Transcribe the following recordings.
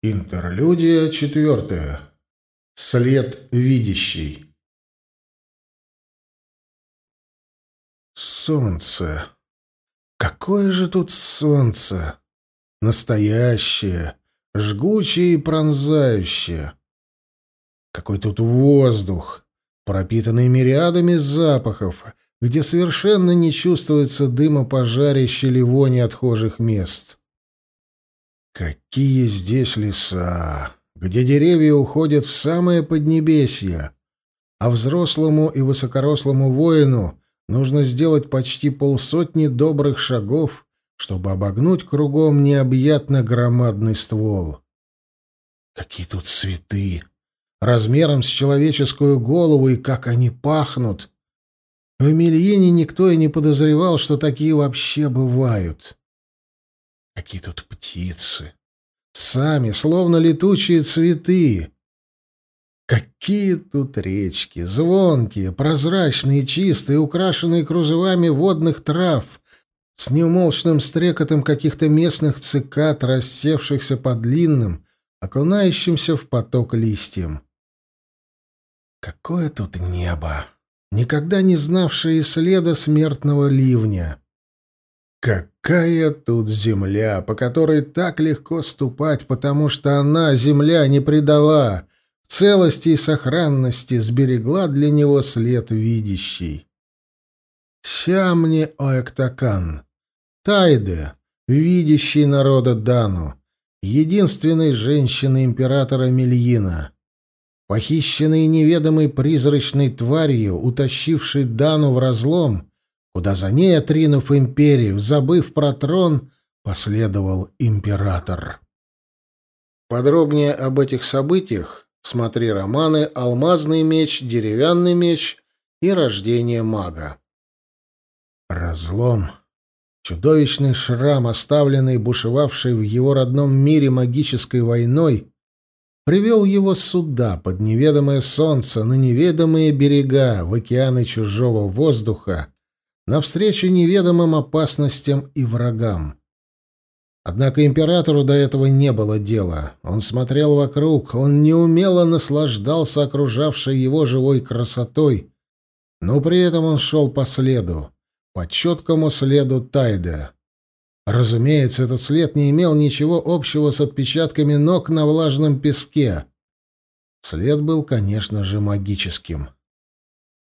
Интерлюдия четвертая. След видящий. Солнце. Какое же тут солнце! Настоящее, жгучее и пронзающее. Какой тут воздух, пропитанный мириадами запахов, где совершенно не чувствуется дыма пожарища или вони отхожих мест. Какие здесь леса, где деревья уходят в самое поднебесье, а взрослому и высокорослому воину нужно сделать почти полсотни добрых шагов, чтобы обогнуть кругом необъятно громадный ствол. Какие тут цветы! Размером с человеческую голову, и как они пахнут! В Мельине никто и не подозревал, что такие вообще бывают. Какие тут птицы! Сами, словно летучие цветы. Какие тут речки, звонкие, прозрачные, чистые, украшенные кружевами водных трав, с неумолчным стрекотом каких-то местных цикад, рассевшихся по длинным, окунающимся в поток листьям. Какое тут небо! Никогда не знавшее следа смертного ливня. Какая тут земля, по которой так легко ступать, потому что она, земля, не предала, целости и сохранности сберегла для него след видящий. Сямни Оэктакан, Тайде, видящий народа Дану, единственной женщины императора Мельина, похищенной неведомой призрачной тварью, утащившей Дану в разлом, куда за ней, отринув империю, забыв про трон, последовал император. Подробнее об этих событиях смотри романы «Алмазный меч», «Деревянный меч» и «Рождение мага». Разлом. Чудовищный шрам, оставленный бушевавшей в его родном мире магической войной, привел его сюда, под неведомое солнце, на неведомые берега, в океаны чужого воздуха, навстречу неведомым опасностям и врагам. Однако императору до этого не было дела. Он смотрел вокруг, он неумело наслаждался окружавшей его живой красотой, но при этом он шел по следу, по четкому следу Тайда. Разумеется, этот след не имел ничего общего с отпечатками ног на влажном песке. След был, конечно же, магическим.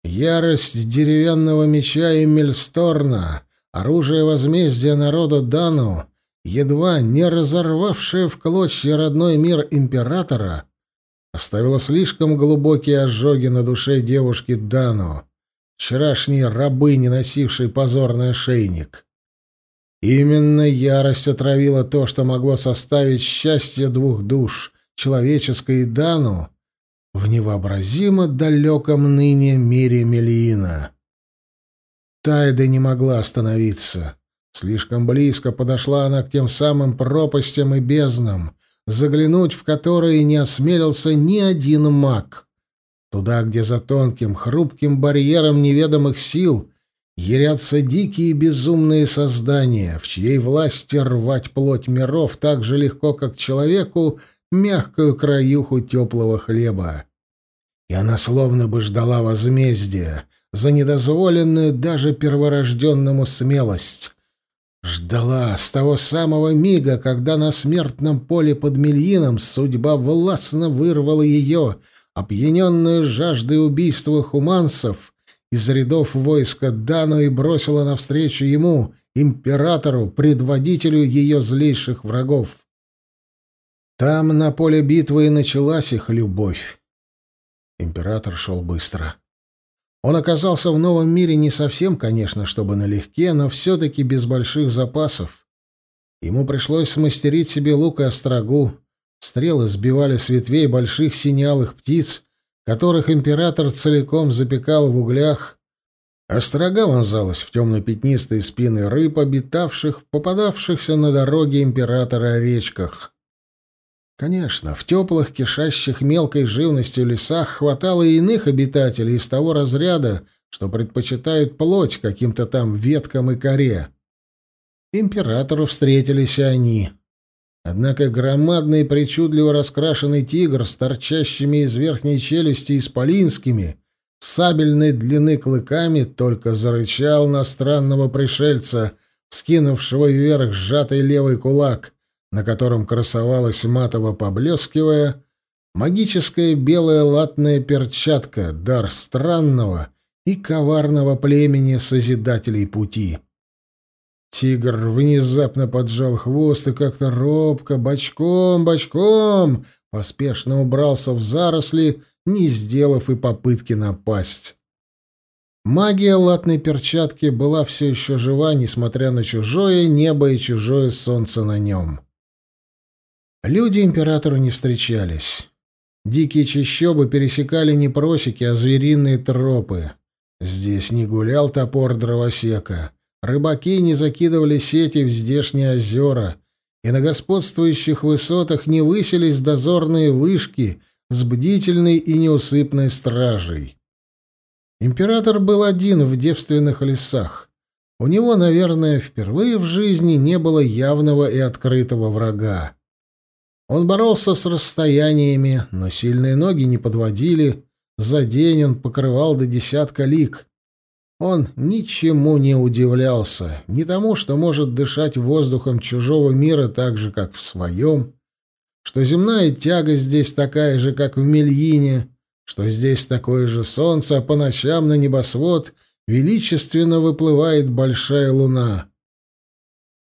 Ярость деревянного меча и Мельсторна, оружие возмездия народа Дану, едва не разорвавшее в клочья родной мир императора, оставила слишком глубокие ожоги на душе девушки Дану, вчерашней рабыни, носившей позорный ошейник. Именно ярость отравила то, что могло составить счастье двух душ, человеческой и Дану, в невообразимо далеком ныне мире Мелиина. Тайда не могла остановиться. Слишком близко подошла она к тем самым пропастям и безднам, заглянуть в которые не осмелился ни один маг. Туда, где за тонким, хрупким барьером неведомых сил ярятся дикие безумные создания, в чьей власти рвать плоть миров так же легко, как человеку мягкую краюху теплого хлеба и она словно бы ждала возмездия за недозволенную даже перворожденному смелость. Ждала с того самого мига, когда на смертном поле под Мельином судьба властно вырвала ее, опьяненную жаждой убийства хуманцев, из рядов войска Дану и бросила навстречу ему, императору, предводителю ее злейших врагов. Там, на поле битвы, и началась их любовь. Император шел быстро. Он оказался в новом мире не совсем, конечно, чтобы налегке, но все-таки без больших запасов. Ему пришлось смастерить себе лук и острогу. Стрелы сбивали с ветвей больших синялых птиц, которых император целиком запекал в углях. Острога вонзалась в темно-пятнистые спины рыб, обитавших, попадавшихся на дороге императора речках. Конечно, в теплых, кишащих мелкой живностью лесах хватало и иных обитателей из того разряда, что предпочитают плоть каким-то там веткам и коре. Императору встретились и они. Однако громадный причудливо раскрашенный тигр с торчащими из верхней челюсти исполинскими, сабельной длины клыками, только зарычал на странного пришельца, вскинувшего вверх сжатый левый кулак, на котором красовалась матово поблескивая магическая белая латная перчатка, дар странного и коварного племени Созидателей Пути. Тигр внезапно поджал хвост и как-то робко, бочком, бочком, поспешно убрался в заросли, не сделав и попытки напасть. Магия латной перчатки была все еще жива, несмотря на чужое небо и чужое солнце на нем. Люди императору не встречались. Дикие чащобы пересекали не просеки, а звериные тропы. Здесь не гулял топор дровосека. Рыбаки не закидывали сети в здешние озера, и на господствующих высотах не высились дозорные вышки с бдительной и неусыпной стражей. Император был один в девственных лесах. У него, наверное, впервые в жизни не было явного и открытого врага. Он боролся с расстояниями, но сильные ноги не подводили. За день он покрывал до десятка лик. Он ничему не удивлялся, не тому, что может дышать воздухом чужого мира так же, как в своем, что земная тяга здесь такая же, как в Мельине, что здесь такое же солнце, а по ночам на небосвод величественно выплывает большая луна.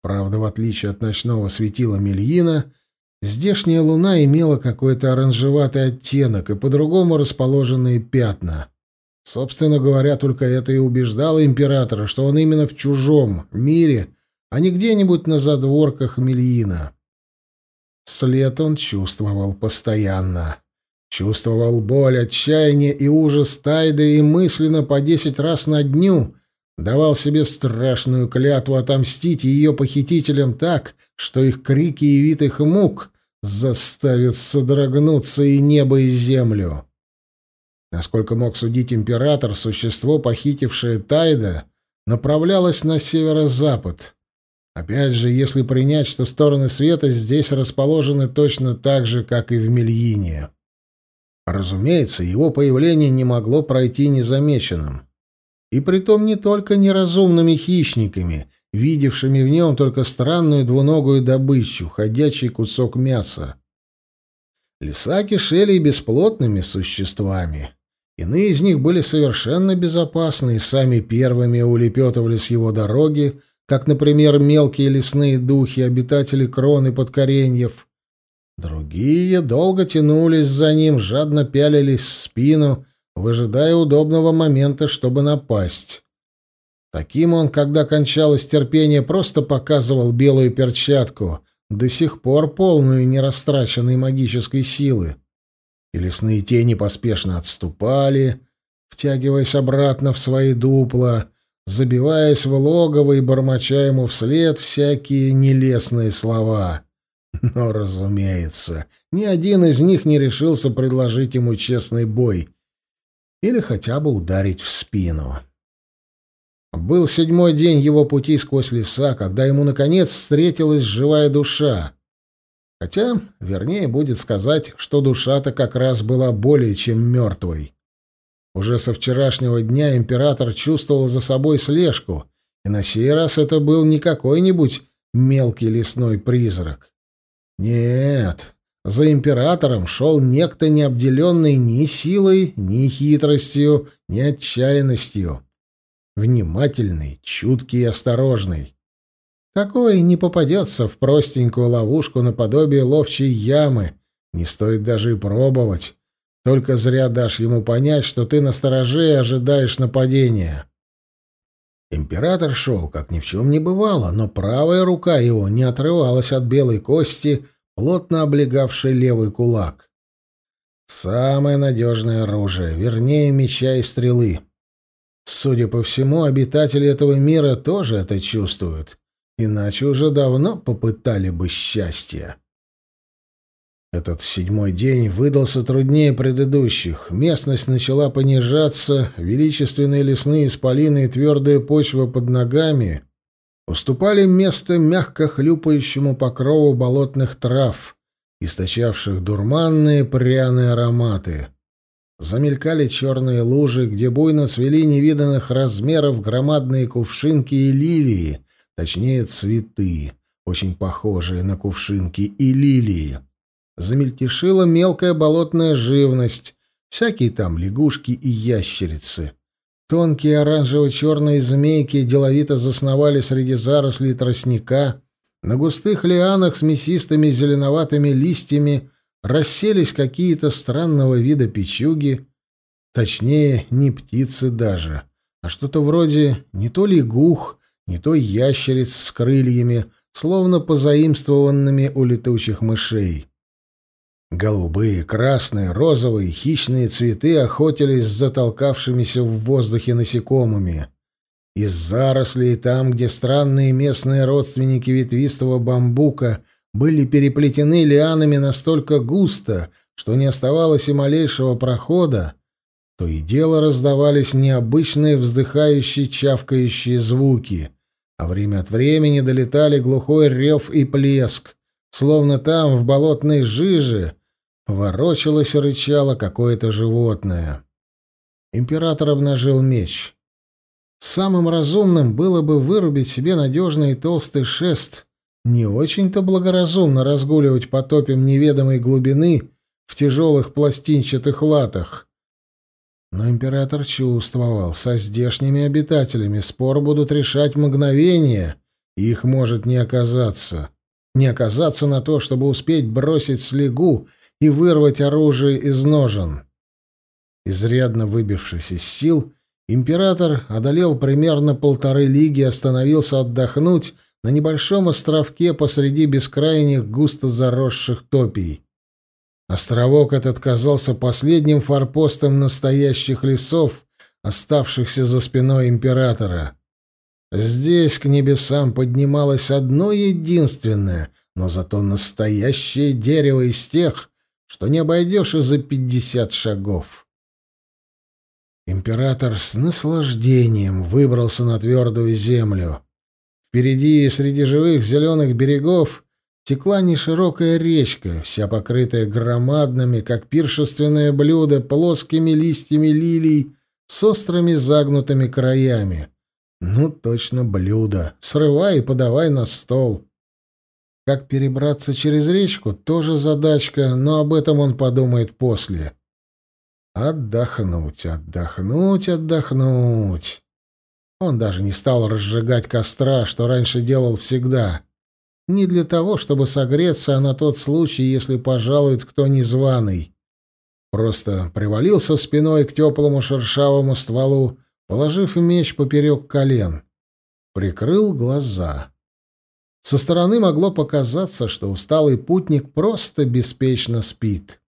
Правда, в отличие от ночного светила Мельина, здешняя луна имела какой-то оранжеватый оттенок и по-другому расположенные пятна. Собственно говоря, только это и убеждало императора, что он именно в чужом мире, а не где-нибудь на задворках Мельина. След он чувствовал постоянно. Чувствовал боль, отчаяние и ужас Тайды и мысленно по десять раз на дню давал себе страшную клятву отомстить ее похитителям так, что их крики и вид их мук заставят содрогнуться и небо, и землю. Насколько мог судить император, существо, похитившее Тайда, направлялось на северо-запад. Опять же, если принять, что стороны света здесь расположены точно так же, как и в Мельине. Разумеется, его появление не могло пройти незамеченным. И притом не только неразумными хищниками, видевшими в нем только странную двуногую добычу, ходячий кусок мяса. Леса кишели и бесплотными существами. Иные из них были совершенно безопасны и сами первыми улепетывали с его дороги, как, например, мелкие лесные духи, обитатели крон и подкореньев. Другие долго тянулись за ним, жадно пялились в спину, выжидая удобного момента, чтобы напасть. Таким он, когда кончалось терпение, просто показывал белую перчатку, до сих пор полную нерастраченной магической силы и лесные тени поспешно отступали, втягиваясь обратно в свои дупла, забиваясь в логово и бормоча ему вслед всякие нелестные слова. Но, разумеется, ни один из них не решился предложить ему честный бой или хотя бы ударить в спину. Был седьмой день его пути сквозь леса, когда ему, наконец, встретилась живая душа, Хотя, вернее будет сказать, что душа-то как раз была более чем мертвой. Уже со вчерашнего дня император чувствовал за собой слежку, и на сей раз это был не какой-нибудь мелкий лесной призрак. Нет, за императором шел некто, не обделенный ни силой, ни хитростью, ни отчаянностью. Внимательный, чуткий и осторожный. Такой не попадется в простенькую ловушку наподобие ловчей ямы. Не стоит даже и пробовать. Только зря дашь ему понять, что ты на стороже и ожидаешь нападения. Император шел, как ни в чем не бывало, но правая рука его не отрывалась от белой кости, плотно облегавшей левый кулак. Самое надежное оружие, вернее, меча и стрелы. Судя по всему, обитатели этого мира тоже это чувствуют иначе уже давно попытали бы счастья. Этот седьмой день выдался труднее предыдущих. Местность начала понижаться, величественные лесные исполины и твердая почва под ногами уступали место мягко хлюпающему покрову болотных трав, источавших дурманные пряные ароматы. Замелькали черные лужи, где буйно цвели невиданных размеров громадные кувшинки и лилии, точнее цветы, очень похожие на кувшинки и лилии. Замельтешила мелкая болотная живность, всякие там лягушки и ящерицы. Тонкие оранжево-черные змейки деловито засновали среди зарослей тростника, на густых лианах с мясистыми зеленоватыми листьями расселись какие-то странного вида печуги, точнее, не птицы даже, а что-то вроде не то лягух, не то ящериц с крыльями, словно позаимствованными у летучих мышей. Голубые, красные, розовые, хищные цветы охотились за толкавшимися в воздухе насекомыми. Из зарослей там, где странные местные родственники ветвистого бамбука были переплетены лианами настолько густо, что не оставалось и малейшего прохода, то и дело раздавались необычные вздыхающие чавкающие звуки, а время от времени долетали глухой рев и плеск, словно там, в болотной жиже, Ворочалось и рычало какое-то животное. Император обнажил меч. Самым разумным было бы вырубить себе надежный толстый шест. Не очень-то благоразумно разгуливать по топям неведомой глубины в тяжелых пластинчатых латах. Но император чувствовал, со здешними обитателями спор будут решать мгновение, и их может не оказаться. Не оказаться на то, чтобы успеть бросить слегу и вырвать оружие из ножен. Изрядно выбившись из сил, император одолел примерно полторы лиги и остановился отдохнуть на небольшом островке посреди бескрайних густо заросших топий. Островок этот казался последним форпостом настоящих лесов, оставшихся за спиной императора. Здесь к небесам поднималось одно единственное, но зато настоящее дерево из тех, что не обойдешь и за пятьдесят шагов. Император с наслаждением выбрался на твердую землю. Впереди, среди живых зеленых берегов, текла неширокая речка, вся покрытая громадными, как пиршественное блюдо, плоскими листьями лилий с острыми загнутыми краями. Ну, точно блюдо. Срывай и подавай на стол. Как перебраться через речку, тоже задачка, но об этом он подумает после. Отдохнуть, отдохнуть, отдохнуть. Он даже не стал разжигать костра, что раньше делал всегда. Не для того, чтобы согреться, а на тот случай, если пожалует кто незваный. Просто привалился спиной к теплому шершавому стволу, положив меч поперек колен. Прикрыл глаза. Со стороны могло показаться, что усталый путник просто беспечно спит.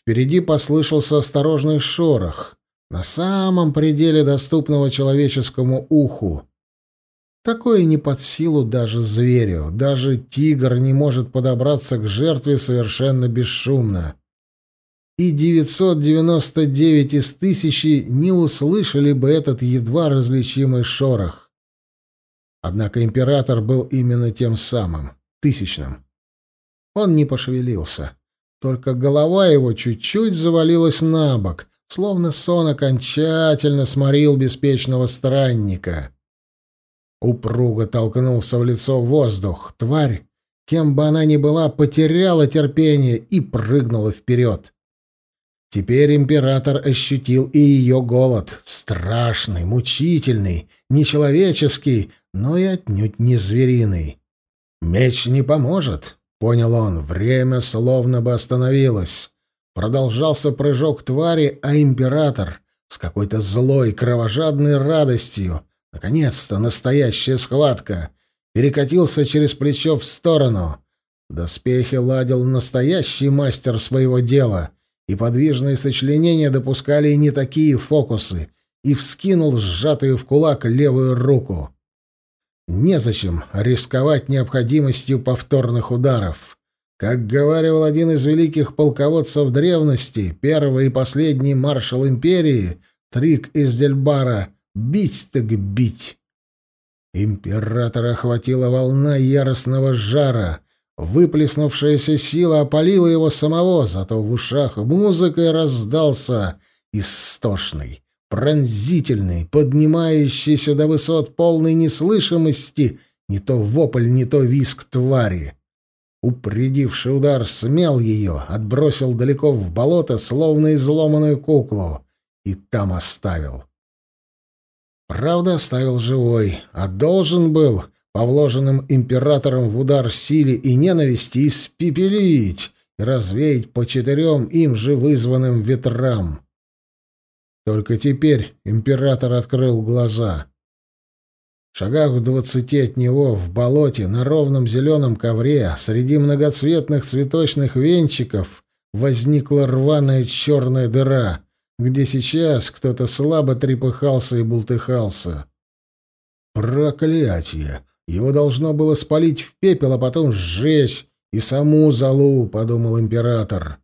Впереди послышался осторожный шорох, на самом пределе доступного человеческому уху. Такое не под силу даже зверю, даже тигр не может подобраться к жертве совершенно бесшумно. И 999 из тысячи не услышали бы этот едва различимый шорох. Однако император был именно тем самым, тысячным. Он не пошевелился. Только голова его чуть-чуть завалилась на бок, словно сон окончательно сморил беспечного странника. Упруго толкнулся в лицо воздух. Тварь, кем бы она ни была, потеряла терпение и прыгнула вперед. Теперь император ощутил и ее голод, страшный, мучительный, нечеловеческий, но и отнюдь не звериный. «Меч не поможет», — понял он, время словно бы остановилось. Продолжался прыжок твари, а император с какой-то злой, кровожадной радостью, наконец-то настоящая схватка, перекатился через плечо в сторону. Доспехи ладил настоящий мастер своего дела — и подвижные сочленения допускали и не такие фокусы, и вскинул сжатую в кулак левую руку. Незачем рисковать необходимостью повторных ударов. Как говаривал один из великих полководцев древности, первый и последний маршал империи, Трик из Дельбара, бить так бить. Императора охватила волна яростного жара. Выплеснувшаяся сила опалила его самого, зато в ушах музыкой раздался истошный, пронзительный, поднимающийся до высот полной неслышимости не то вопль, не то виск твари. Упредивший удар смел ее, отбросил далеко в болото, словно изломанную куклу, и там оставил. Правда, оставил живой, а должен был, по вложенным императором в удар силе и ненависти, испепелить и развеять по четырем им же вызванным ветрам. Только теперь император открыл глаза — шагах в двадцати от него, в болоте, на ровном зеленом ковре, среди многоцветных цветочных венчиков, возникла рваная черная дыра, где сейчас кто-то слабо трепыхался и бултыхался. Проклятие! Его должно было спалить в пепел, а потом сжечь и саму залу, — подумал император.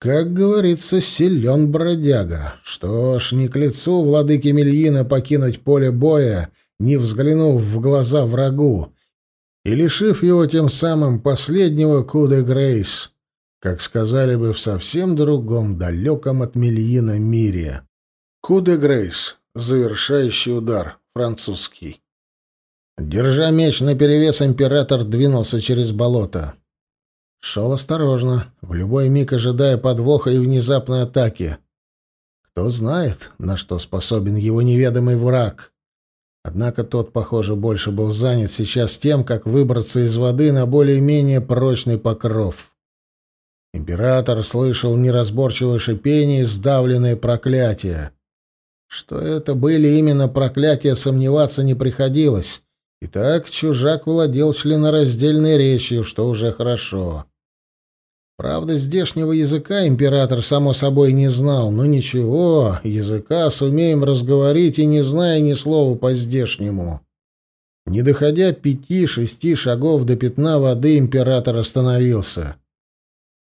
Как говорится, силен бродяга. Что ж, не к лицу владыке Мельина покинуть поле боя — не взглянув в глаза врагу, и лишив его тем самым последнего Куде Грейс, как сказали бы в совсем другом, далеком от Мельина мире. Куде Грейс, завершающий удар, французский. Держа меч наперевес, император двинулся через болото. Шел осторожно, в любой миг ожидая подвоха и внезапной атаки. Кто знает, на что способен его неведомый враг. Однако тот, похоже, больше был занят сейчас тем, как выбраться из воды на более-менее прочный покров. Император слышал неразборчивое шипение и сдавленное проклятие. Что это были именно проклятия, сомневаться не приходилось. Итак, чужак владел членораздельной речью, что уже хорошо. Правда, здешнего языка император, само собой, не знал, но ничего, языка сумеем разговорить и не зная ни слова по-здешнему. Не доходя пяти-шести шагов до пятна воды, император остановился.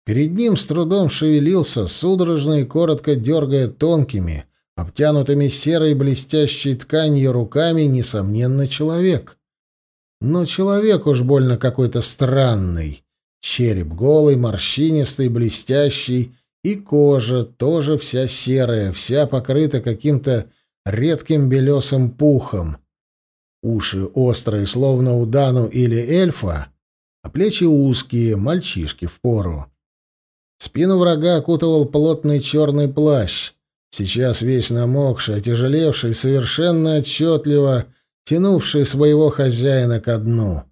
Перед ним с трудом шевелился, судорожно и коротко дергая тонкими, обтянутыми серой блестящей тканью руками, несомненно, человек. Но человек уж больно какой-то странный. Череп голый, морщинистый, блестящий, и кожа тоже вся серая, вся покрыта каким-то редким белесым пухом. Уши острые, словно у Дану или эльфа, а плечи узкие, мальчишки в пору. Спину врага окутывал плотный черный плащ, сейчас весь намокший, отяжелевший, совершенно отчетливо тянувший своего хозяина ко дну.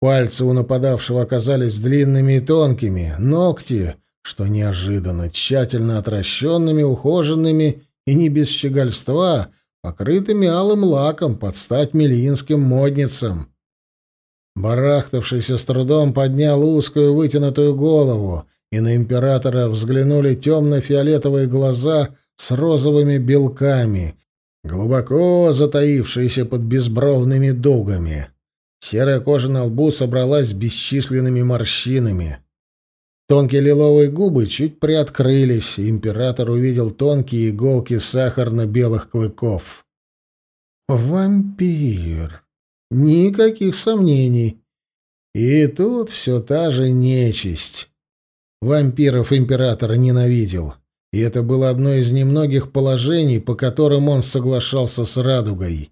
Пальцы у нападавшего оказались длинными и тонкими, ногти, что неожиданно, тщательно отращенными, ухоженными и не без щегольства, покрытыми алым лаком под стать мельинским модницам. Барахтавшийся с трудом поднял узкую вытянутую голову, и на императора взглянули темно-фиолетовые глаза с розовыми белками, глубоко затаившиеся под безбровными дугами. Серая кожа на лбу собралась бесчисленными морщинами. Тонкие лиловые губы чуть приоткрылись, и император увидел тонкие иголки сахарно-белых клыков. «Вампир! Никаких сомнений!» И тут все та же нечисть. Вампиров император ненавидел, и это было одно из немногих положений, по которым он соглашался с радугой.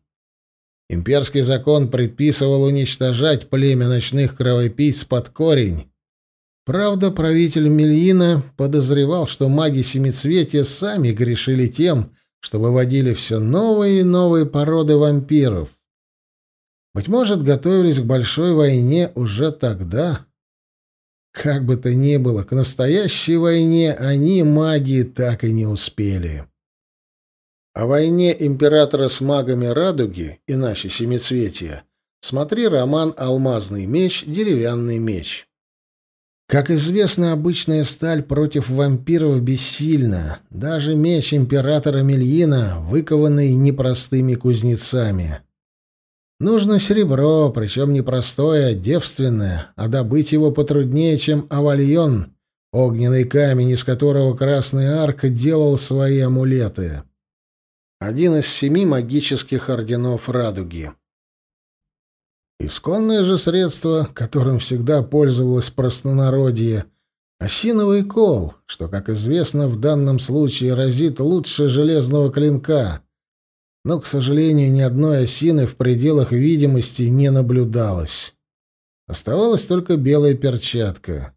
Имперский закон предписывал уничтожать племя ночных кровопийц под корень. Правда, правитель Мельина подозревал, что маги Семицветия сами грешили тем, что выводили все новые и новые породы вампиров. Быть может, готовились к большой войне уже тогда. Как бы то ни было, к настоящей войне они, маги, так и не успели. О войне императора с магами Радуги, иначе Семицветия, смотри роман «Алмазный меч. Деревянный меч». Как известно, обычная сталь против вампиров бессильна, даже меч императора Мельина, выкованный непростыми кузнецами. Нужно серебро, причем не простое, а девственное, а добыть его потруднее, чем авальон, огненный камень, из которого Красный Арк делал свои амулеты один из семи магических орденов Радуги. Исконное же средство, которым всегда пользовалось простонародье — осиновый кол, что, как известно, в данном случае разит лучше железного клинка. Но, к сожалению, ни одной осины в пределах видимости не наблюдалось. Оставалась только белая перчатка.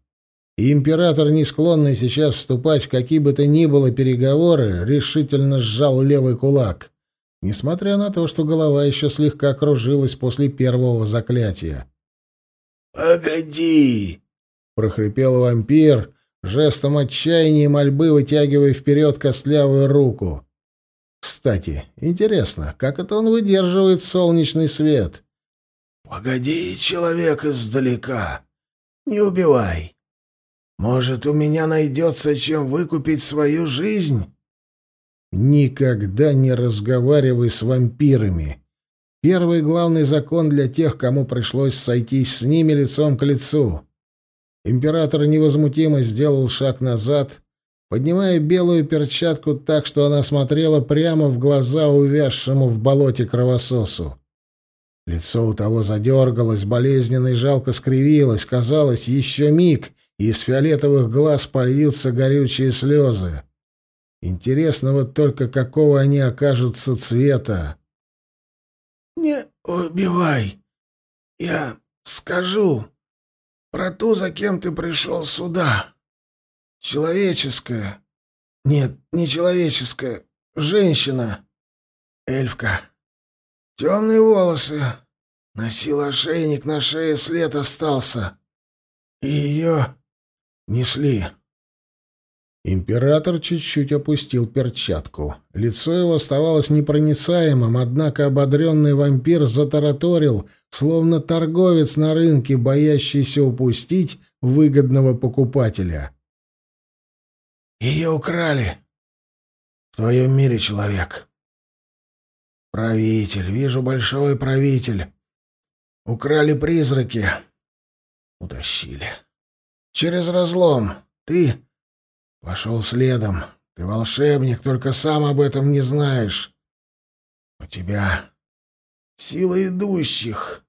И император, не склонный сейчас вступать в какие бы то ни было переговоры, решительно сжал левый кулак несмотря на то, что голова еще слегка кружилась после первого заклятия. «Погоди!» — прохрипел вампир, жестом отчаяния и мольбы вытягивая вперед костлявую руку. «Кстати, интересно, как это он выдерживает солнечный свет?» «Погоди, человек издалека. Не убивай. Может, у меня найдется чем выкупить свою жизнь?» Никогда не разговаривай с вампирами. Первый главный закон для тех, кому пришлось сойтись с ними лицом к лицу. Император невозмутимо сделал шаг назад, поднимая белую перчатку так, что она смотрела прямо в глаза увязшему в болоте кровососу. Лицо у того задергалось, болезненно и жалко скривилось. Казалось, еще миг, и из фиолетовых глаз польются горючие слезы. Интересно вот только, какого они окажутся цвета. «Не убивай. Я скажу про ту, за кем ты пришел сюда. Человеческая. Нет, не человеческая. Женщина. Эльфка. Темные волосы. Носила ошейник, на шее след остался. И ее несли. Император чуть-чуть опустил перчатку. Лицо его оставалось непроницаемым, однако ободренный вампир затараторил, словно торговец на рынке, боящийся упустить выгодного покупателя. «Ее украли. В твоем мире, человек. Правитель, вижу большой правитель. Украли призраки. Утащили. Через разлом. Ты Пошел следом. Ты волшебник, только сам об этом не знаешь. У тебя сила идущих.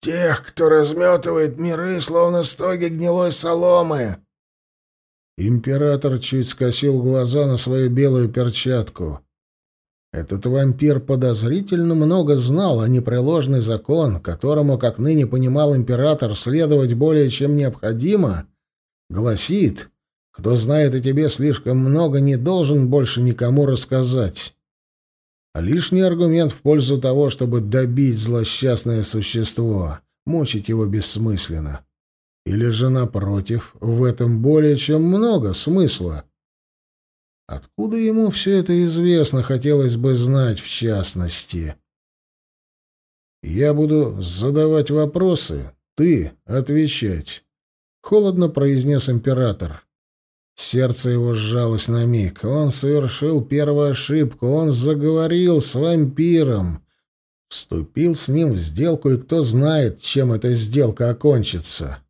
Тех, кто разметывает миры, словно стоги гнилой соломы. Император чуть скосил глаза на свою белую перчатку. Этот вампир подозрительно много знал о непреложный закон, которому, как ныне понимал император, следовать более чем необходимо, гласит, кто знает о тебе слишком много, не должен больше никому рассказать. А лишний аргумент в пользу того, чтобы добить злосчастное существо, мучить его бессмысленно. Или же, напротив, в этом более чем много смысла. Откуда ему все это известно, хотелось бы знать в частности. «Я буду задавать вопросы, ты отвечать», — холодно произнес император. Сердце его сжалось на миг. Он совершил первую ошибку. Он заговорил с вампиром. Вступил с ним в сделку, и кто знает, чем эта сделка окончится.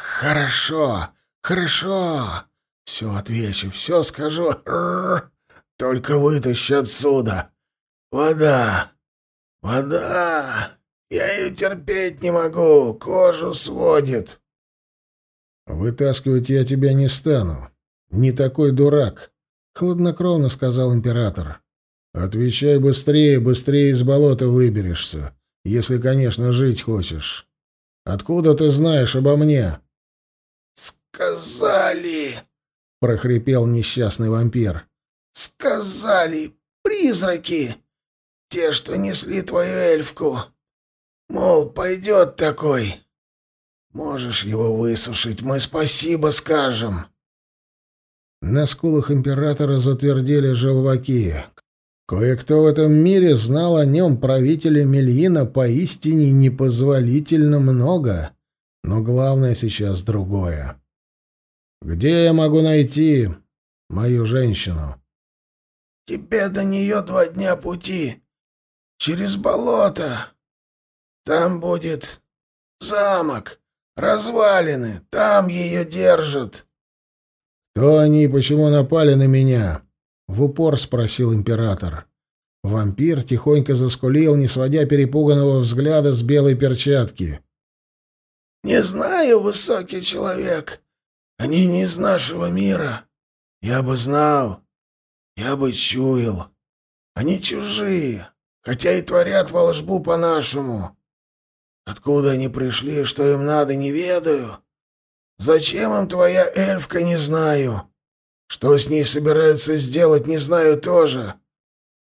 «Хорошо, хорошо. Все отвечу, все скажу. Только вытащи отсюда. Вода, вода. Я ее терпеть не могу, кожу сводит». «Вытаскивать я тебя не стану. Не такой дурак», — хладнокровно сказал император. «Отвечай быстрее, быстрее из болота выберешься, если, конечно, жить хочешь. Откуда ты знаешь обо мне?» «Сказали!» — прохрипел несчастный вампир. «Сказали! Призраки! Те, что несли твою эльфку! Мол, пойдет такой!» Можешь его высушить, мы спасибо скажем. На скулах императора затвердели желваки. Кое-кто в этом мире знал о нем правителя Мельина поистине непозволительно много. Но главное сейчас другое. Где я могу найти мою женщину? Тебе до нее два дня пути. Через болото. Там будет замок. Развалины, там ее держат. Кто они и почему напали на меня? В упор спросил император. Вампир тихонько заскулил, не сводя перепуганного взгляда с белой перчатки. «Не знаю, высокий человек. Они не из нашего мира. Я бы знал. Я бы чуял. Они чужие, хотя и творят волшбу по-нашему. Откуда они пришли, что им надо, не ведаю. Зачем им твоя эльфка, не знаю. Что с ней собираются сделать, не знаю тоже.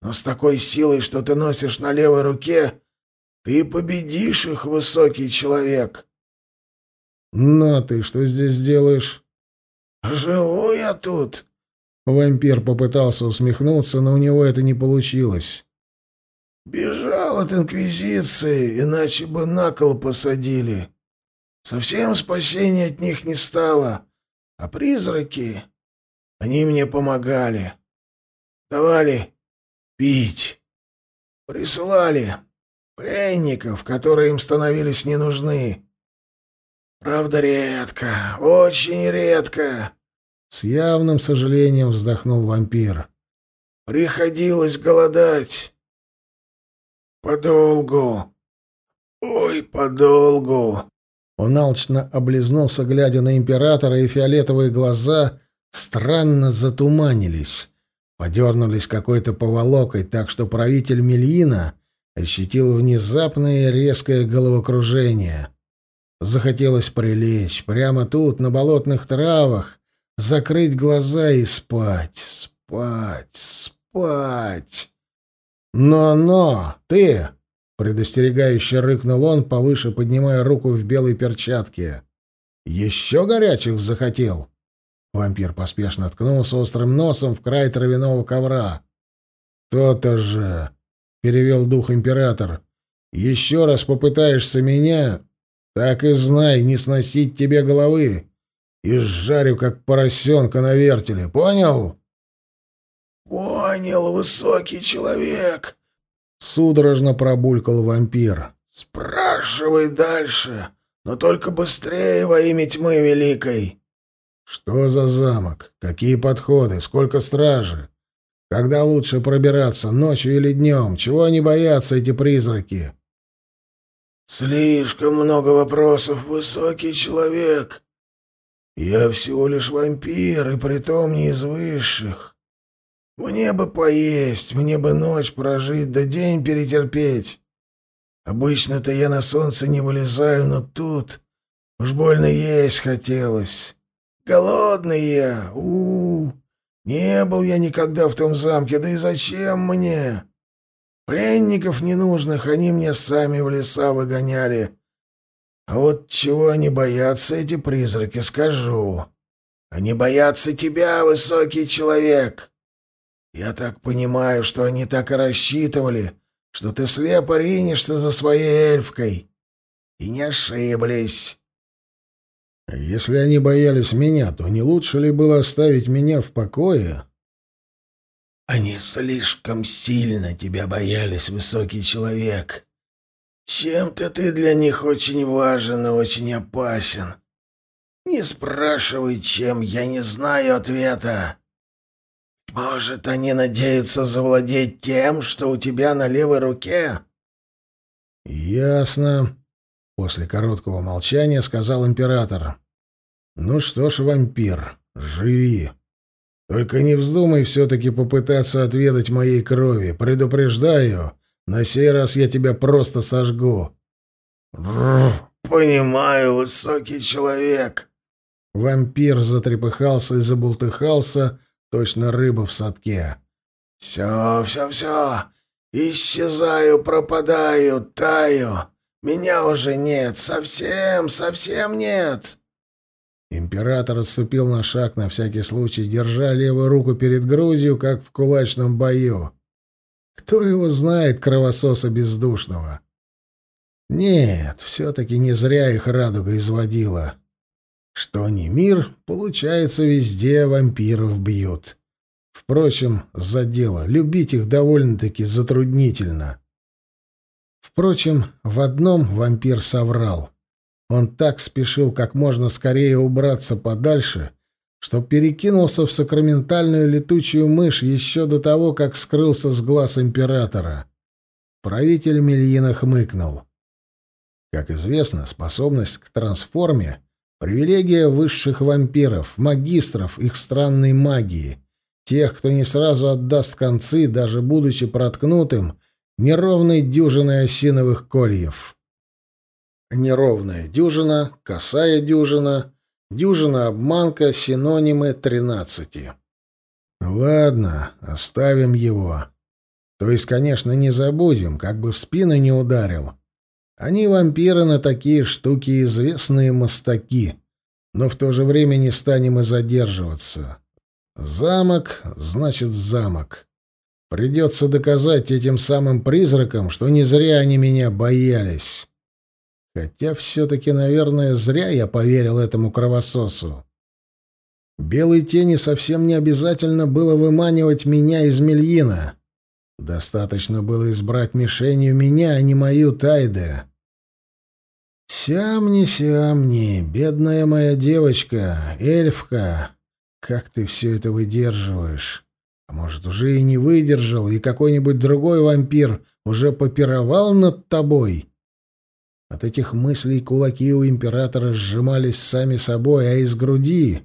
Но с такой силой, что ты носишь на левой руке, ты победишь их, высокий человек. Ну, а ты что здесь делаешь? Живу я тут. Вампир попытался усмехнуться, но у него это не получилось. Бежал от Инквизиции, иначе бы на кол посадили. Совсем спасения от них не стало. А призраки, они мне помогали. Давали пить. Присылали пленников, которые им становились не нужны. Правда, редко, очень редко. С явным сожалением вздохнул вампир. Приходилось голодать. Подолгу. Ой, подолгу. Он алчно облизнулся, глядя на императора, и фиолетовые глаза странно затуманились. Подернулись какой-то поволокой, так что правитель Мельина ощутил внезапное резкое головокружение. Захотелось прилечь прямо тут, на болотных травах, закрыть глаза и спать, спать, спать. «Но-но, ты!» Предостерегающе рыкнул он, повыше поднимая руку в белой перчатке. «Еще горячих захотел?» Вампир поспешно ткнулся острым носом в край травяного ковра. «То-то же!» — перевел дух император. «Еще раз попытаешься меня, так и знай, не сносить тебе головы. И сжарю, как поросенка на вертеле. Понял?» «Понял, высокий человек!» Судорожно пробулькал вампир. «Спрашивай дальше, но только быстрее во имя тьмы великой!» «Что за замок? Какие подходы? Сколько стражи? Когда лучше пробираться, ночью или днем? Чего они боятся, эти призраки?» «Слишком много вопросов, высокий человек. Я всего лишь вампир, и притом не из высших. Мне бы поесть, мне бы ночь прожить, да день перетерпеть. Обычно-то я на солнце не вылезаю, но тут уж больно есть хотелось. Голодный я, у, -у, у Не был я никогда в том замке, да и зачем мне? Пленников ненужных они мне сами в леса выгоняли. А вот чего они боятся, эти призраки, скажу. Они боятся тебя, высокий человек. Я так понимаю, что они так и рассчитывали, что ты слепо ринешься за своей эльфкой. И не ошиблись. Если они боялись меня, то не лучше ли было оставить меня в покое? Они слишком сильно тебя боялись, высокий человек. Чем-то ты для них очень важен и очень опасен. Не спрашивай, чем, я не знаю ответа. Может, они надеются завладеть тем, что у тебя на левой руке? Ясно. После короткого молчания сказал император. Ну что ж, вампир, живи. Только не вздумай все-таки попытаться отведать моей крови. Предупреждаю, на сей раз я тебя просто сожгу. Понимаю, высокий человек. Вампир затрепыхался и забултыхался, точно рыба в садке. «Все, все, все! Исчезаю, пропадаю, таю! Меня уже нет, совсем, совсем нет!» Император отступил на шаг на всякий случай, держа левую руку перед грудью, как в кулачном бою. Кто его знает, кровососа бездушного? Нет, все-таки не зря их радуга изводила. Что не мир, получается, везде вампиров бьют. Впрочем, за дело, любить их довольно-таки затруднительно. Впрочем, в одном вампир соврал. Он так спешил как можно скорее убраться подальше, что перекинулся в сакраментальную летучую мышь еще до того, как скрылся с глаз императора. Правитель Мельина хмыкнул. Как известно, способность к трансформе — привилегия высших вампиров, магистров их странной магии, тех, кто не сразу отдаст концы, даже будучи проткнутым неровной дюжиной осиновых кольев. Неровная дюжина, косая дюжина, дюжина-обманка, синонимы тринадцати. Ладно, оставим его. То есть, конечно, не забудем, как бы в спину не ударил. Они, вампиры, на такие штуки известные мастаки, но в то же время не станем и задерживаться. Замок значит замок. Придется доказать этим самым призракам, что не зря они меня боялись. Хотя все-таки, наверное, зря я поверил этому кровососу. Белой тени совсем не обязательно было выманивать меня из Мельина. Достаточно было избрать мишенью меня, а не мою Тайде. «Сямни, сямни, бедная моя девочка, эльфка, как ты все это выдерживаешь? А может, уже и не выдержал, и какой-нибудь другой вампир уже попировал над тобой?» От этих мыслей кулаки у императора сжимались сами собой, а из груди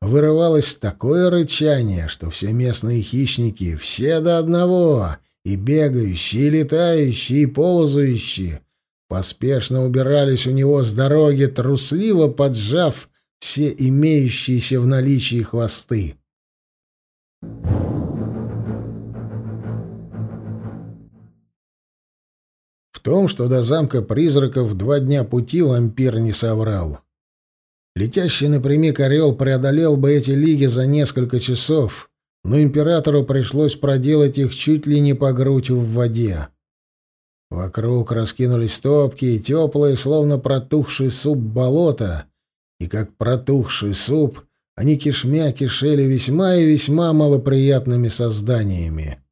вырывалось такое рычание, что все местные хищники, все до одного, и бегающие, и летающие, и ползающие, поспешно убирались у него с дороги, трусливо поджав все имеющиеся в наличии хвосты. В том, что до замка призраков два дня пути вампир не соврал. Летящий напрямик орел преодолел бы эти лиги за несколько часов, но императору пришлось проделать их чуть ли не по грудь в воде. Вокруг раскинулись топкие, теплые, словно протухший суп болота, и как протухший суп они кишмя кишели весьма и весьма малоприятными созданиями.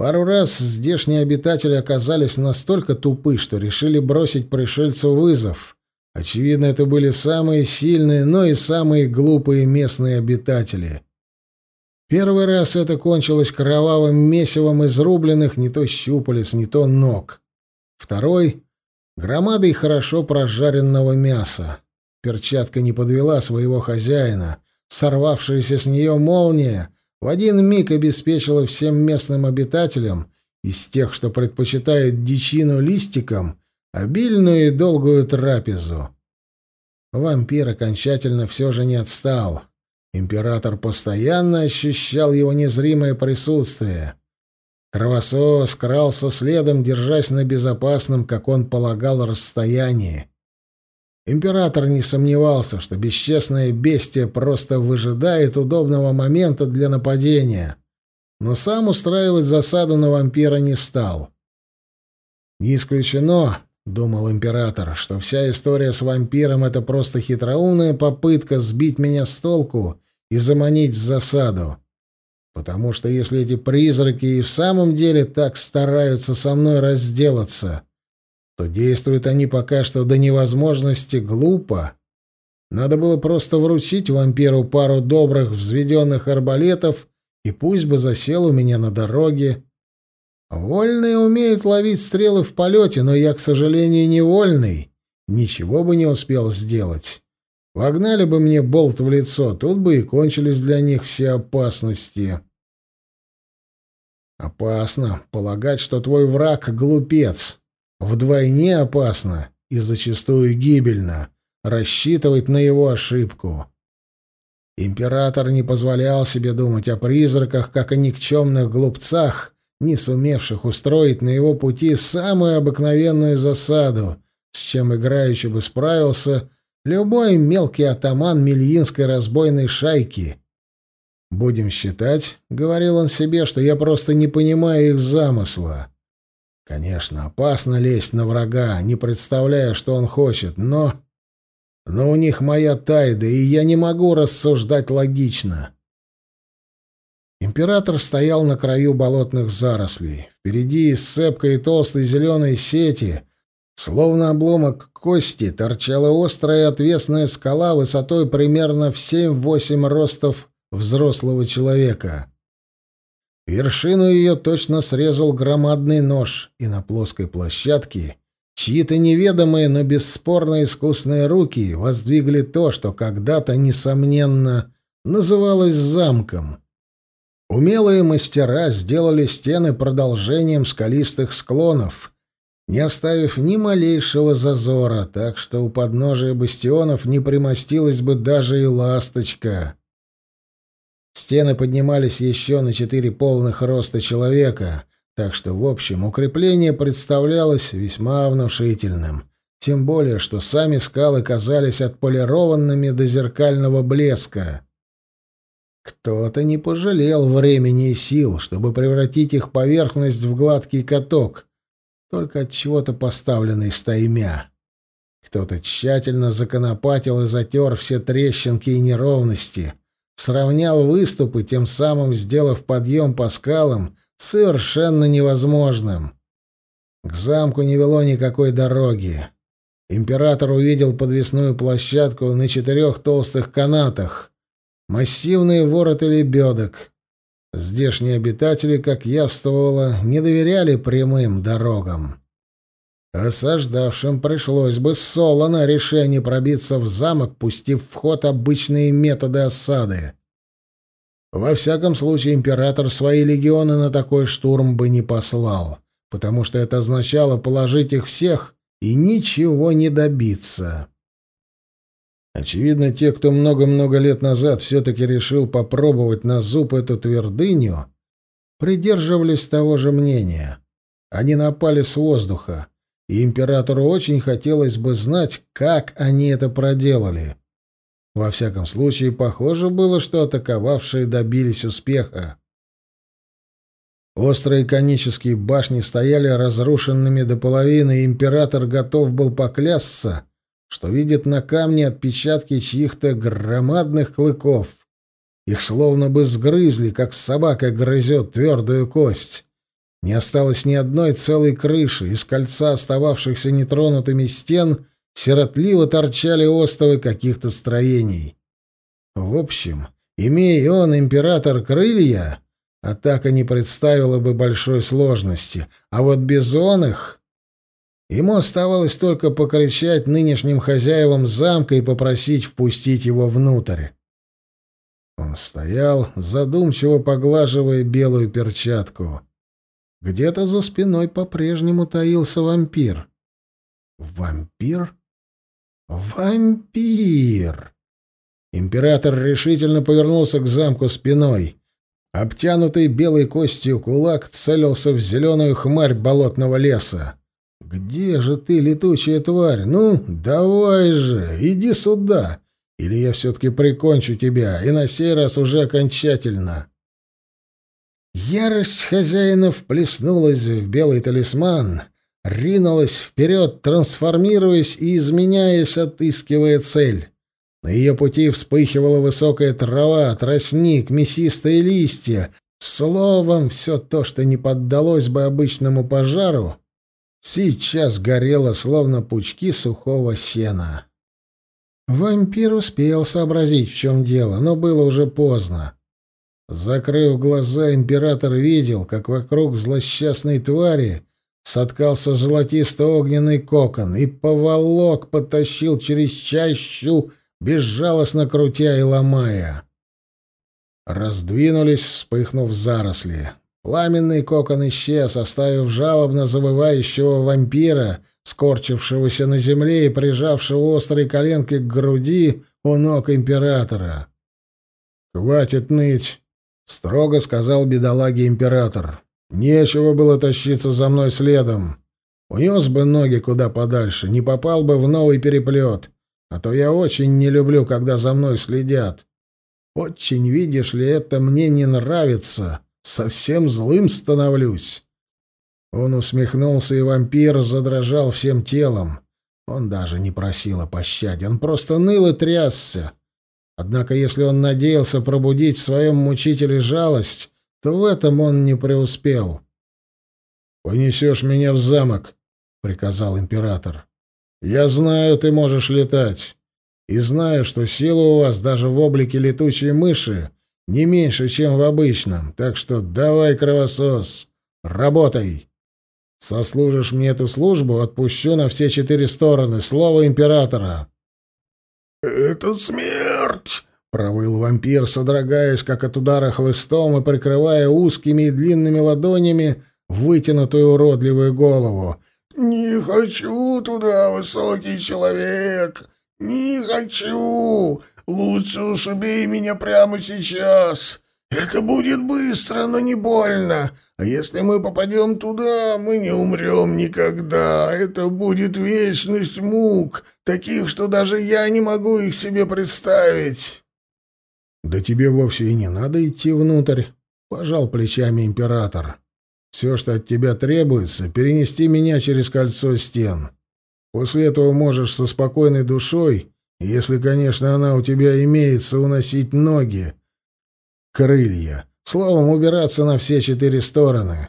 Пару раз здешние обитатели оказались настолько тупы, что решили бросить пришельцу вызов. Очевидно, это были самые сильные, но и самые глупые местные обитатели. Первый раз это кончилось кровавым месивом изрубленных не то щупалец, не то ног. Второй — громадой хорошо прожаренного мяса. Перчатка не подвела своего хозяина. Сорвавшаяся с нее молния в один миг обеспечила всем местным обитателям, из тех, что предпочитают дичину листикам, обильную и долгую трапезу. Вампир окончательно все же не отстал. Император постоянно ощущал его незримое присутствие. Кровосос крался следом, держась на безопасном, как он полагал, расстоянии. Император не сомневался, что бесчестное бестие просто выжидает удобного момента для нападения, но сам устраивать засаду на вампира не стал. «Не исключено», — думал император, — «что вся история с вампиром — это просто хитроумная попытка сбить меня с толку и заманить в засаду. Потому что если эти призраки и в самом деле так стараются со мной разделаться...» то действуют они пока что до невозможности глупо. Надо было просто вручить вампиру пару добрых взведенных арбалетов, и пусть бы засел у меня на дороге. Вольные умеют ловить стрелы в полете, но я, к сожалению, не вольный. Ничего бы не успел сделать. Вогнали бы мне болт в лицо, тут бы и кончились для них все опасности. Опасно полагать, что твой враг — глупец. Вдвойне опасно и зачастую гибельно рассчитывать на его ошибку. Император не позволял себе думать о призраках, как о никчемных глупцах, не сумевших устроить на его пути самую обыкновенную засаду, с чем играючи бы справился любой мелкий атаман мельинской разбойной шайки. «Будем считать», — говорил он себе, — «что я просто не понимаю их замысла. Конечно, опасно лезть на врага, не представляя, что он хочет, но... Но у них моя тайда, и я не могу рассуждать логично. Император стоял на краю болотных зарослей. Впереди из цепкой и толстой зеленой сети Словно обломок кости торчала острая отвесная скала высотой примерно в семь-восемь ростов взрослого человека. Вершину ее точно срезал громадный нож, и на плоской площадке чьи-то неведомые, но бесспорно искусные руки воздвигли то, что когда-то, несомненно, называлось замком. Умелые мастера сделали стены продолжением скалистых склонов, не оставив ни малейшего зазора, так что у подножия бастионов не примостилась бы даже и ласточка. Стены поднимались еще на четыре полных роста человека, так что, в общем, укрепление представлялось весьма внушительным. Тем более, что сами скалы казались отполированными до зеркального блеска. Кто-то не пожалел времени и сил, чтобы превратить их поверхность в гладкий каток, только от чего-то поставленный стаймя. Кто-то тщательно законопатил и затер все трещинки и неровности, сравнял выступы, тем самым сделав подъем по скалам совершенно невозможным. К замку не вело никакой дороги. Император увидел подвесную площадку на четырех толстых канатах, массивные вороты лебедок. Здешние обитатели, как явствовало, не доверяли прямым дорогам. Осаждавшим пришлось бы солоно решение пробиться в замок, пустив в ход обычные методы осады. Во всяком случае, император свои легионы на такой штурм бы не послал, потому что это означало положить их всех и ничего не добиться. Очевидно, те, кто много-много лет назад все-таки решил попробовать на зуб эту твердыню, придерживались того же мнения. Они напали с воздуха, и императору очень хотелось бы знать, как они это проделали. Во всяком случае, похоже было, что атаковавшие добились успеха. Острые конические башни стояли разрушенными до половины, и император готов был поклясться, что видит на камне отпечатки чьих-то громадных клыков. Их словно бы сгрызли, как собака грызет твердую кость. Не осталось ни одной целой крыши, из кольца остававшихся нетронутыми стен сиротливо торчали остовы каких-то строений. В общем, имея он, император, крылья, атака не представила бы большой сложности, а вот без он их... Ему оставалось только покричать нынешним хозяевам замка и попросить впустить его внутрь. Он стоял, задумчиво поглаживая белую перчатку. Где-то за спиной по-прежнему таился вампир. Вампир? Вампир! Император решительно повернулся к замку спиной. Обтянутый белой костью кулак целился в зеленую хмарь болотного леса. «Где же ты, летучая тварь? Ну, давай же, иди сюда, или я все-таки прикончу тебя, и на сей раз уже окончательно». Ярость хозяина вплеснулась в белый талисман, ринулась вперед, трансформируясь и изменяясь, отыскивая цель. На ее пути вспыхивала высокая трава, тростник, мясистые листья. Словом, все то, что не поддалось бы обычному пожару, сейчас горело, словно пучки сухого сена. Вампир успел сообразить, в чем дело, но было уже поздно. Закрыв глаза, император видел, как вокруг злосчастной твари соткался золотисто-огненный кокон и поволок потащил через чащу, безжалостно крутя и ломая. Раздвинулись, вспыхнув заросли. Пламенный кокон исчез, оставив жалобно завывающего вампира, скорчившегося на земле и прижавшего острые коленки к груди у ног императора. «Хватит ныть!» — строго сказал бедолаге император. Нечего было тащиться за мной следом. Унес бы ноги куда подальше, не попал бы в новый переплет. А то я очень не люблю, когда за мной следят. Очень, видишь ли, это мне не нравится. Совсем злым становлюсь. Он усмехнулся, и вампир задрожал всем телом. Он даже не просил о пощаде, он просто ныл и трясся. Однако, если он надеялся пробудить в своем мучителе жалость, то в этом он не преуспел. «Понесешь меня в замок», — приказал император. «Я знаю, ты можешь летать, и знаю, что сила у вас даже в облике летучей мыши не меньше, чем в обычном, так что давай, кровосос, работай. Сослужишь мне эту службу, отпущу на все четыре стороны, слово императора». «Это смерть!» — провыл вампир, содрогаясь, как от удара хлыстом и прикрывая узкими и длинными ладонями вытянутую уродливую голову. «Не хочу туда, высокий человек! Не хочу! Лучше уж убей меня прямо сейчас! Это будет быстро, но не больно! А если мы попадем туда, мы не умрем никогда! Это будет вечность мук, таких, что даже я не могу их себе представить!» «Да тебе вовсе и не надо идти внутрь», — пожал плечами император. Все, что от тебя требуется, перенести меня через кольцо стен. После этого можешь со спокойной душой, если, конечно, она у тебя имеется, уносить ноги, крылья, словом, убираться на все четыре стороны.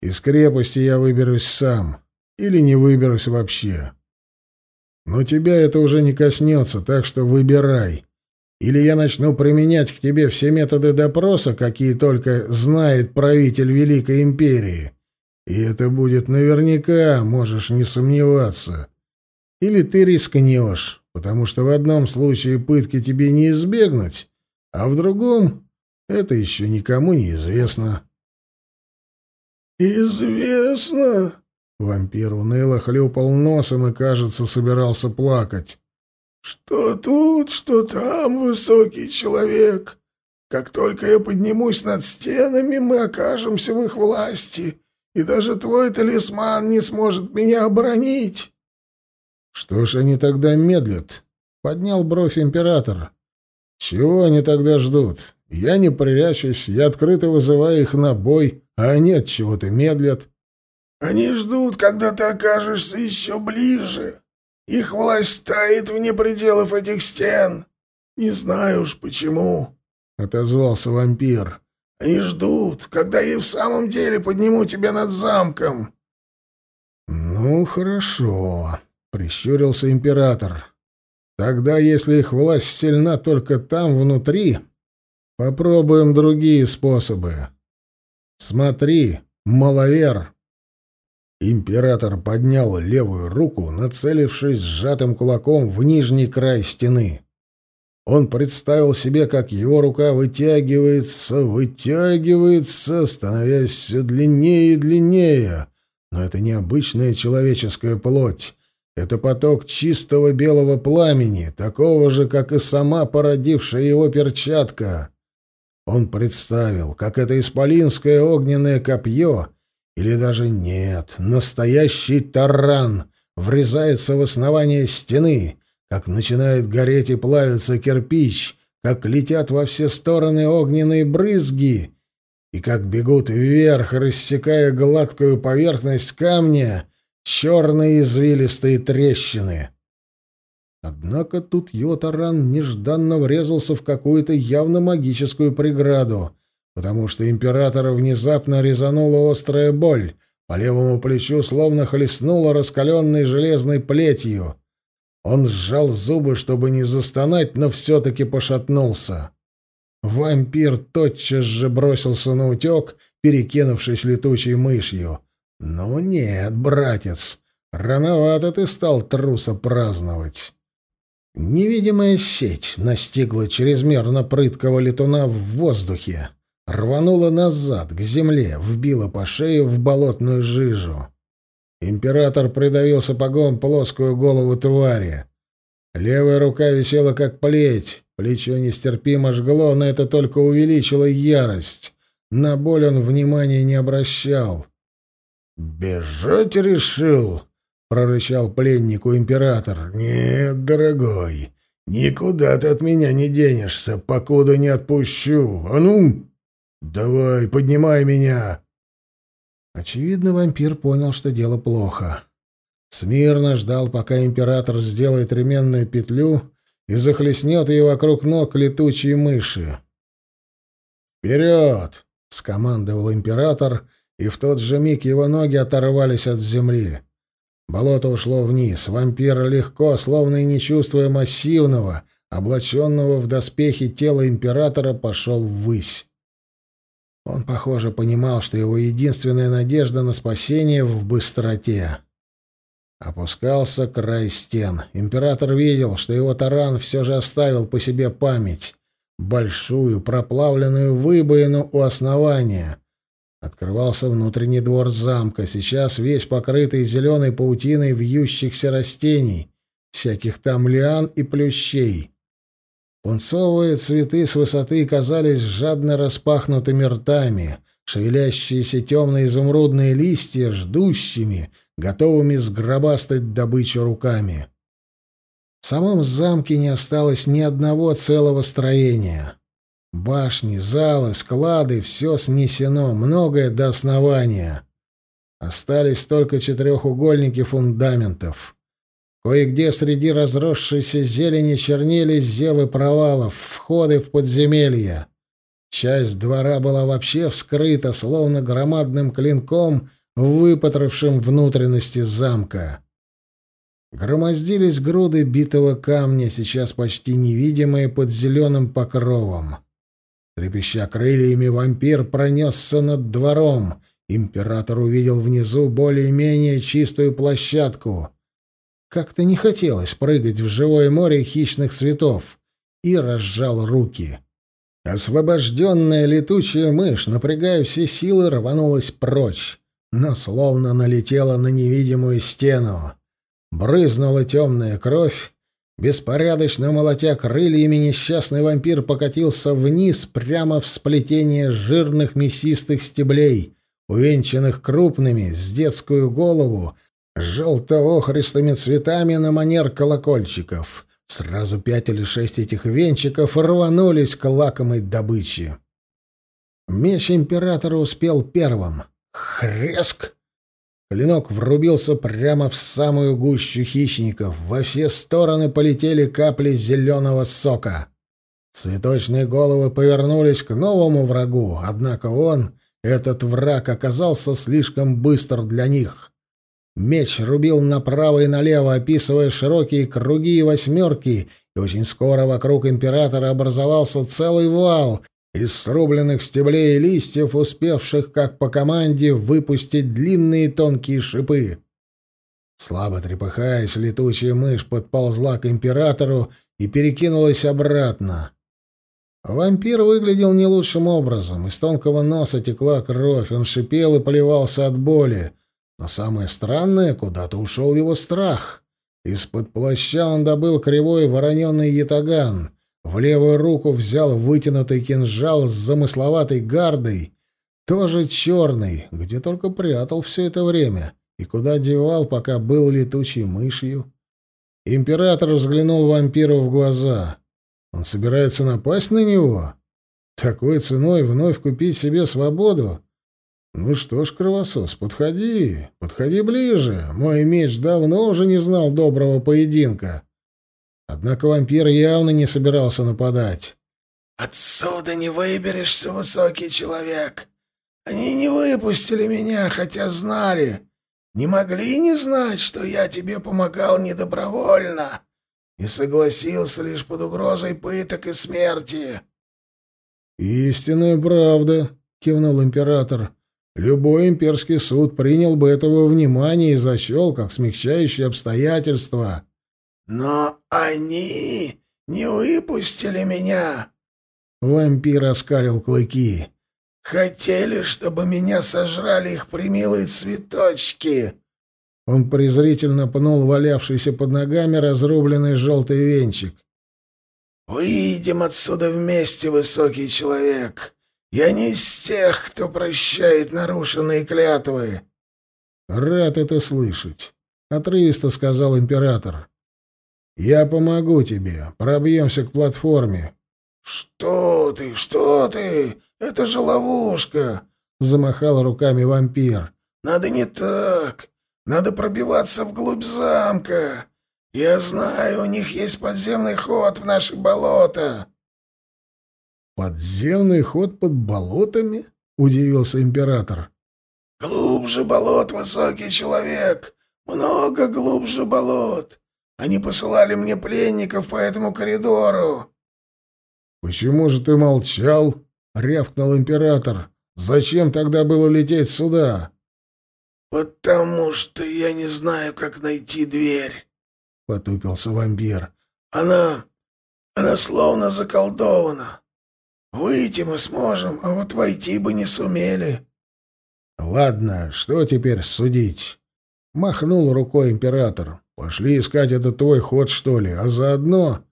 Из крепости я выберусь сам, или не выберусь вообще. Но тебя это уже не коснется, так что выбирай. Или я начну применять к тебе все методы допроса, какие только знает правитель Великой Империи. И это будет наверняка, можешь не сомневаться. Или ты рискнешь, потому что в одном случае пытки тебе не избегнуть, а в другом это еще никому не известно. «Известно?» Вампир уныло хлюпал носом и, кажется, собирался плакать. «Что тут, что там, высокий человек. Как только я поднимусь над стенами, мы окажемся в их власти, и даже твой талисман не сможет меня оборонить». «Что ж они тогда медлят?» — поднял бровь император. «Чего они тогда ждут? Я не прячусь, я открыто вызываю их на бой, а они от чего-то медлят». «Они ждут, когда ты окажешься еще ближе», их власть стоит вне пределов этих стен. Не знаю уж почему, — отозвался вампир. Они ждут, когда я в самом деле подниму тебя над замком. Ну, хорошо, — прищурился император. Тогда, если их власть сильна только там, внутри, попробуем другие способы. Смотри, маловер. Император поднял левую руку, нацелившись сжатым кулаком в нижний край стены. Он представил себе, как его рука вытягивается, вытягивается, становясь все длиннее и длиннее. Но это не обычная человеческая плоть. Это поток чистого белого пламени, такого же, как и сама породившая его перчатка. Он представил, как это исполинское огненное копье — или даже нет, настоящий таран врезается в основание стены, как начинает гореть и плавиться кирпич, как летят во все стороны огненные брызги, и как бегут вверх, рассекая гладкую поверхность камня, черные извилистые трещины. Однако тут его таран нежданно врезался в какую-то явно магическую преграду, потому что императора внезапно резанула острая боль, по левому плечу словно хлестнула раскаленной железной плетью. Он сжал зубы, чтобы не застонать, но все-таки пошатнулся. Вампир тотчас же бросился на утек, перекинувшись летучей мышью. «Ну нет, братец, рановато ты стал труса праздновать». Невидимая сеть настигла чрезмерно прыткого летуна в воздухе рванула назад, к земле, вбила по шее в болотную жижу. Император придавил сапогом плоскую голову твари. Левая рука висела как плеть, плечо нестерпимо жгло, но это только увеличило ярость. На боль он внимания не обращал. «Бежать решил?» — прорычал пленнику император. «Нет, дорогой, никуда ты от меня не денешься, покуда не отпущу. А ну!» «Давай, поднимай меня!» Очевидно, вампир понял, что дело плохо. Смирно ждал, пока император сделает ременную петлю и захлестнет ее вокруг ног летучие мыши. «Вперед!» — скомандовал император, и в тот же миг его ноги оторвались от земли. Болото ушло вниз. Вампир легко, словно и не чувствуя массивного, облаченного в доспехи тела императора, пошел ввысь. Он, похоже, понимал, что его единственная надежда на спасение в быстроте. Опускался край стен. Император видел, что его таран все же оставил по себе память. Большую проплавленную выбоину у основания. Открывался внутренний двор замка, сейчас весь покрытый зеленой паутиной вьющихся растений, всяких там лиан и плющей. Пунцовые цветы с высоты казались жадно распахнутыми ртами, шевелящиеся темные изумрудные листья ждущими, готовыми сгробастать добычу руками. В самом замке не осталось ни одного целого строения. Башни, залы, склады — все снесено, многое до основания. Остались только четырехугольники фундаментов. Кое-где среди разросшейся зелени чернелись зевы провалов, входы в подземелья. Часть двора была вообще вскрыта, словно громадным клинком, выпотровшим внутренности замка. Громоздились груды битого камня, сейчас почти невидимые под зеленым покровом. Трепеща крыльями, вампир пронесся над двором. Император увидел внизу более-менее чистую площадку. Как-то не хотелось прыгать в живое море хищных цветов. И разжал руки. Освобожденная летучая мышь, напрягая все силы, рванулась прочь, но словно налетела на невидимую стену. Брызнула темная кровь, Беспорядочно молотя крыльями, несчастный вампир покатился вниз прямо в сплетение жирных мясистых стеблей, увенчанных крупными, с детскую голову, желто-охристыми цветами на манер колокольчиков. Сразу пять или шесть этих венчиков рванулись к лакомой добыче. Меч императора успел первым. Хреск! Клинок врубился прямо в самую гущу хищников. Во все стороны полетели капли зеленого сока. Цветочные головы повернулись к новому врагу, однако он, этот враг, оказался слишком быстр для них. Меч рубил направо и налево, описывая широкие круги и восьмерки, и очень скоро вокруг императора образовался целый вал, из срубленных стеблей и листьев, успевших, как по команде, выпустить длинные тонкие шипы. Слабо трепыхаясь, летучая мышь подползла к императору и перекинулась обратно. Вампир выглядел не лучшим образом. Из тонкого носа текла кровь, он шипел и поливался от боли. Но самое странное, куда-то ушел его страх. Из-под плаща он добыл кривой вороненый ятаган — в левую руку взял вытянутый кинжал с замысловатой гардой, тоже черный, где только прятал все это время, и куда девал, пока был летучей мышью. Император взглянул вампиру в глаза. Он собирается напасть на него? Такой ценой вновь купить себе свободу? Ну что ж, кровосос, подходи, подходи ближе. Мой меч давно уже не знал доброго поединка. Однако вампир явно не собирался нападать. «Отсюда не выберешься, высокий человек. Они не выпустили меня, хотя знали. Не могли не знать, что я тебе помогал недобровольно и согласился лишь под угрозой пыток и смерти». «Истинная правда», — кивнул император. «Любой имперский суд принял бы этого внимания и зачел как смягчающее обстоятельство». «Но они не выпустили меня!» Вампир оскалил клыки. «Хотели, чтобы меня сожрали их примилые цветочки!» Он презрительно пнул валявшийся под ногами разрубленный желтый венчик. «Выйдем отсюда вместе, высокий человек. Я не из тех, кто прощает нарушенные клятвы». «Рад это слышать», — отрывисто сказал император. Я помогу тебе. Пробьемся к платформе. Что ты, что ты? Это же ловушка, замахал руками вампир. Надо не так. Надо пробиваться вглубь замка. Я знаю, у них есть подземный ход в наши болота. Подземный ход под болотами? удивился император. Глубже болот, высокий человек. много глубже болот. Они посылали мне пленников по этому коридору. Почему же ты молчал? рявкнул император. Зачем тогда было лететь сюда? Потому что я не знаю, как найти дверь, потупился вампир. Она она словно заколдована. Выйти мы сможем, а вот войти бы не сумели. Ладно, что теперь судить? Махнул рукой император. Пошли искать этот твой ход, что ли, а заодно...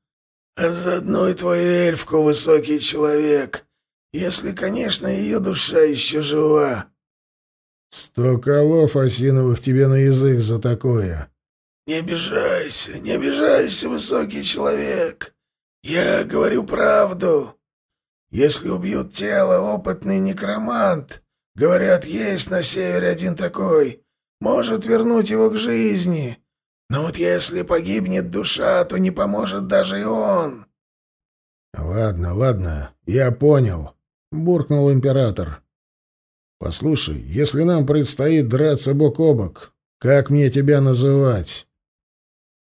А заодно и твою эльфку, высокий человек, если, конечно, ее душа еще жива. Сто колов осиновых тебе на язык за такое. Не обижайся, не обижайся, высокий человек. Я говорю правду. Если убьют тело, опытный некромант, говорят, есть на севере один такой, может вернуть его к жизни. Но вот если погибнет душа, то не поможет даже и он. Ладно, ладно, я понял, буркнул император. Послушай, если нам предстоит драться бок о бок, как мне тебя называть?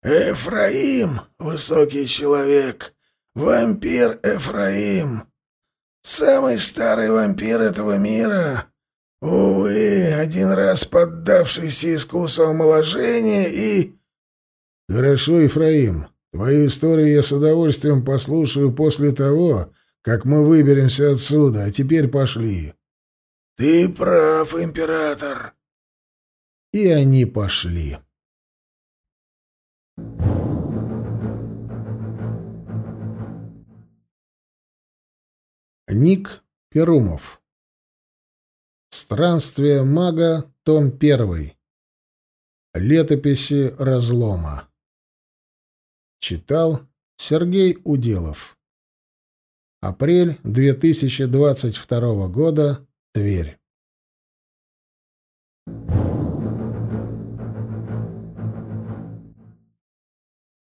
Эфраим, высокий человек, Вампир Эфраим. Самый старый вампир этого мира. Увы, один раз поддавшийся искусу омоложения и... Хорошо, Ефраим. Твою историю я с удовольствием послушаю после того, как мы выберемся отсюда, а теперь пошли. Ты прав, император. И они пошли. Ник Перумов. Странствие мага, том 1. Летописи разлома. Читал Сергей Уделов. Апрель 2022 года. Тверь.